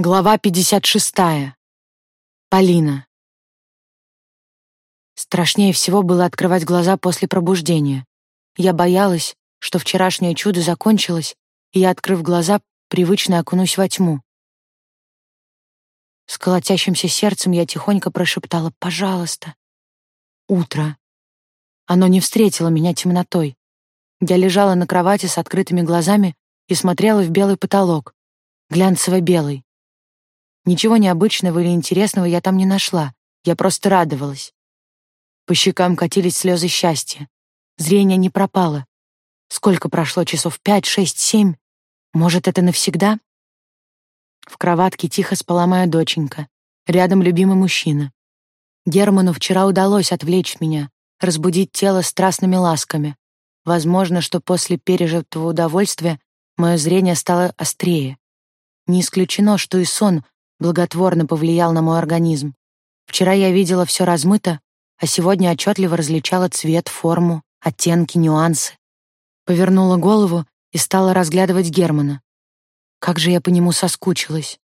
Глава 56. Полина. Страшнее всего было открывать глаза после пробуждения. Я боялась, что вчерашнее чудо закончилось, и я, открыв глаза, привычно окунусь во тьму. С колотящимся сердцем я тихонько прошептала «пожалуйста». Утро. Оно не встретило меня темнотой. Я лежала на кровати с открытыми глазами и смотрела в белый потолок, глянцево-белый. Ничего необычного или интересного я там не нашла. Я просто радовалась. По щекам катились слезы счастья. Зрение не пропало. Сколько прошло часов? Пять, шесть, семь? Может, это навсегда? В кроватке тихо спала моя доченька. Рядом любимый мужчина. Герману вчера удалось отвлечь меня, разбудить тело страстными ласками. Возможно, что после пережитого удовольствия мое зрение стало острее. Не исключено, что и сон благотворно повлиял на мой организм. Вчера я видела все размыто, а сегодня отчетливо различала цвет, форму, оттенки, нюансы. Повернула голову и стала разглядывать Германа. Как же я по нему соскучилась.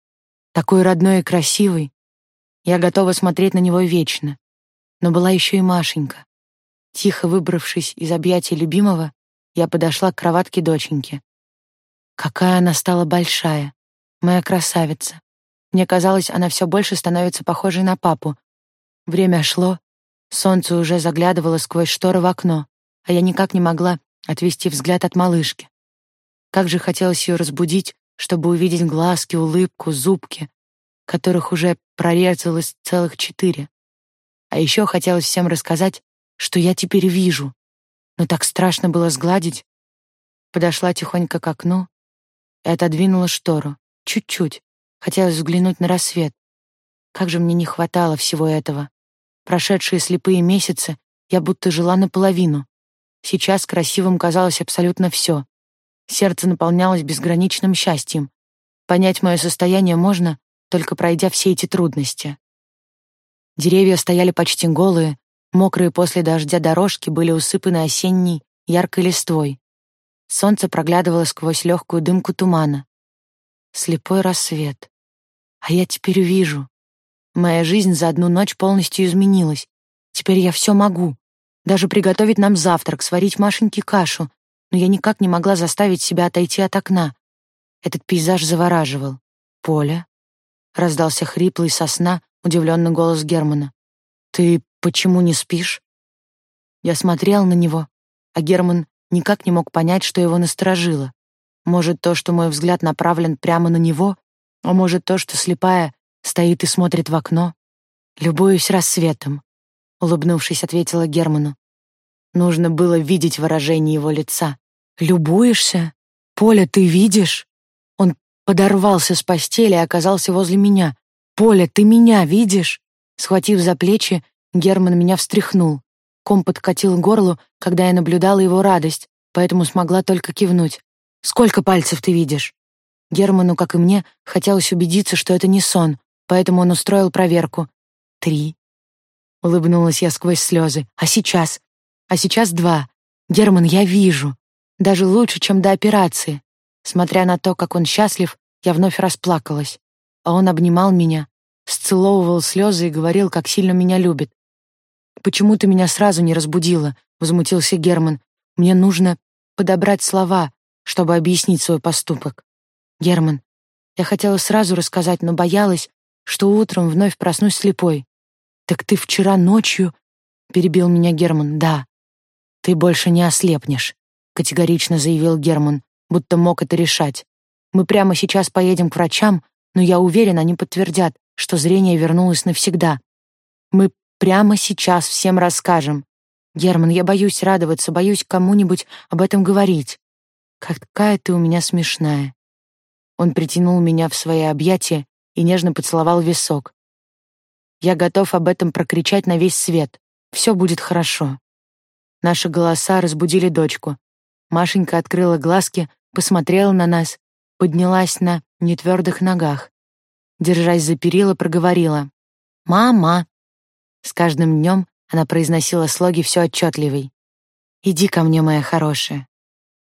Такой родной и красивый. Я готова смотреть на него вечно. Но была еще и Машенька. Тихо выбравшись из объятий любимого, я подошла к кроватке доченьки. Какая она стала большая, моя красавица. Мне казалось, она все больше становится похожей на папу. Время шло, солнце уже заглядывало сквозь шторы в окно, а я никак не могла отвести взгляд от малышки. Как же хотелось ее разбудить, чтобы увидеть глазки, улыбку, зубки, которых уже прорезалось целых четыре. А еще хотелось всем рассказать, что я теперь вижу. Но так страшно было сгладить. Подошла тихонько к окну и отодвинула штору. Чуть-чуть, Хотелось взглянуть на рассвет. Как же мне не хватало всего этого. Прошедшие слепые месяцы я будто жила наполовину. Сейчас красивым казалось абсолютно все. Сердце наполнялось безграничным счастьем. Понять мое состояние можно, только пройдя все эти трудности. Деревья стояли почти голые, мокрые после дождя дорожки были усыпаны осенней яркой листвой. Солнце проглядывало сквозь легкую дымку тумана. Слепой рассвет. А я теперь вижу. Моя жизнь за одну ночь полностью изменилась. Теперь я все могу. Даже приготовить нам завтрак, сварить Машеньке кашу. Но я никак не могла заставить себя отойти от окна. Этот пейзаж завораживал. «Поля?» — раздался хриплый сосна, удивленный голос Германа. «Ты почему не спишь?» Я смотрел на него, а Герман никак не мог понять, что его насторожило. Может, то, что мой взгляд направлен прямо на него, а может, то, что слепая стоит и смотрит в окно? Любуюсь рассветом, улыбнувшись, ответила Герману. Нужно было видеть выражение его лица. Любуешься? Поля, ты видишь? Он подорвался с постели и оказался возле меня. Поля, ты меня видишь? Схватив за плечи, Герман меня встряхнул. Ком подкатил к горлу, когда я наблюдала его радость, поэтому смогла только кивнуть. Сколько пальцев ты видишь? Герману, как и мне, хотелось убедиться, что это не сон, поэтому он устроил проверку. «Три». Улыбнулась я сквозь слезы. «А сейчас?» «А сейчас два. Герман, я вижу. Даже лучше, чем до операции». Смотря на то, как он счастлив, я вновь расплакалась. А он обнимал меня, сцеловывал слезы и говорил, как сильно меня любит. «Почему ты меня сразу не разбудила?» — возмутился Герман. «Мне нужно подобрать слова, чтобы объяснить свой поступок». Герман, я хотела сразу рассказать, но боялась, что утром вновь проснусь слепой. Так ты вчера ночью, перебил меня Герман. Да. Ты больше не ослепнешь, категорично заявил Герман, будто мог это решать. Мы прямо сейчас поедем к врачам, но я уверен, они подтвердят, что зрение вернулось навсегда. Мы прямо сейчас всем расскажем. Герман, я боюсь радоваться, боюсь кому-нибудь об этом говорить. Какая ты у меня смешная. Он притянул меня в свои объятия и нежно поцеловал висок. Я готов об этом прокричать на весь свет. Все будет хорошо. Наши голоса разбудили дочку. Машенька открыла глазки, посмотрела на нас, поднялась на нетвердых ногах. Держась за перила, проговорила. «Мама!» С каждым днем она произносила слоги все отчетливей. «Иди ко мне, моя хорошая.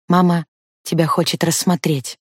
Мама тебя хочет рассмотреть».